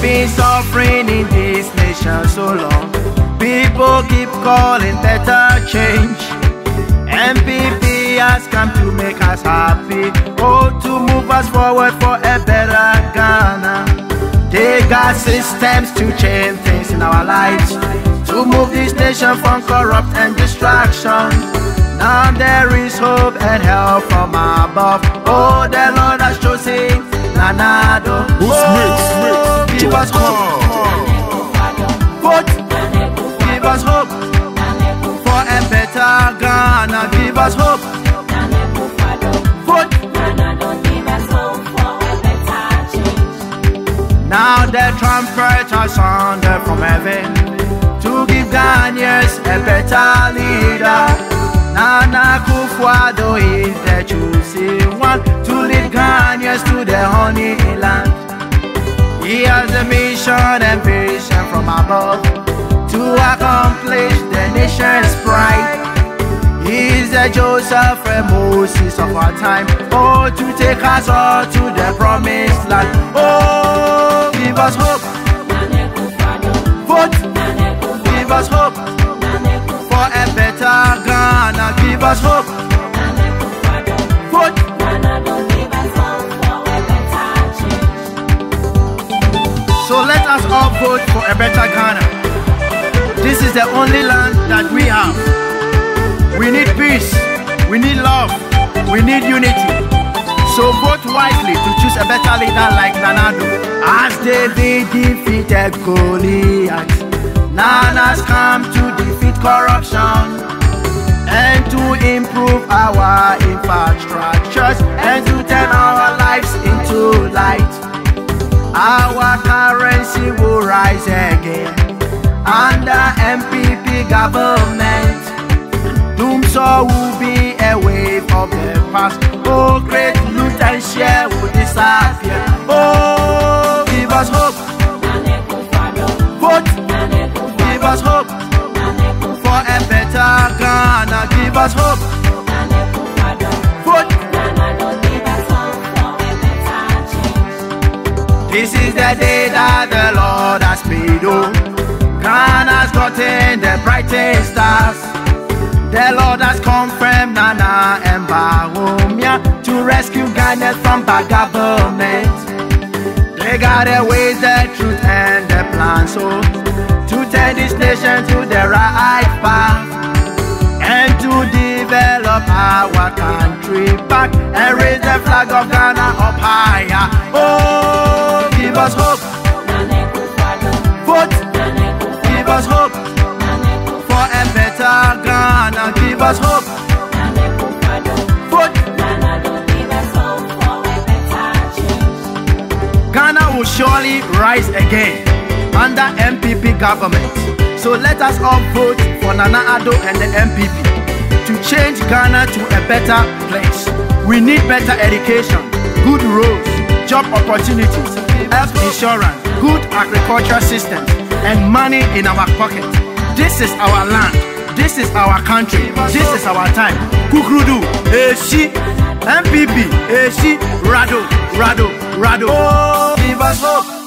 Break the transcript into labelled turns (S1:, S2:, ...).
S1: been suffering in this nation so long. People keep calling better change. NPP has come to make us happy. Oh, to move us forward for a better Ghana. They got systems to change things in our lives. To move this nation from corrupt and distraction. Now there is hope and help from above. Oh, the Lord has chosen Nana Addo. Oh, give us hope. Vote. Give us hope for a better Ghana. Give us hope. Vote. Now the trumpet has sounded from heaven to give Ghanaians a better leader. Nana Akufo-Addo is the chosen above to accomplish the nation's pride. is the Joseph and Moses of our time. Oh, to take us all to the promised land. Oh, give us hope. Vote. Give us hope for a better Ghana. Give us hope. Vote for a better Ghana. This is the only land that we have. We need peace. We need love. We need unity. So vote wisely to choose a better leader like Nana Addo. As David defeated Goliath, Nana's come to defeat corruption and to improve our infrastructures and to turn our lives into light. Our currency will rise again under NPP government. Dumsor will be a wave of the past. Oh, great loot and share will disappear. Oh, give us hope. Vote. Give us hope for a better Ghana. Give us hope. This is the day that the Lord has made. Oh, Ghana's gotten the brightest stars. The Lord has confirmed Nana and Bawumia to rescue Ghana from bad government. They gotta ways the truth and the plan so to turn this nation to the right path and to develop our country back and raise the flag of Ghana up higher. Oh, us hope. Vote. Give us hope for a better Ghana. Give us hope. Vote. Ghana will surely rise again under NPP government. So let us all vote for Nana Addo and the NPP to change Ghana to a better place. We need better education, good roads, job opportunities, health insurance, good agricultural systems, and money in our pocket. This is our land. This is our country. This is our time. Kukrudu, Eshi, MPP, Eshi, Rado, Rado, Rado. Oh, give us hope.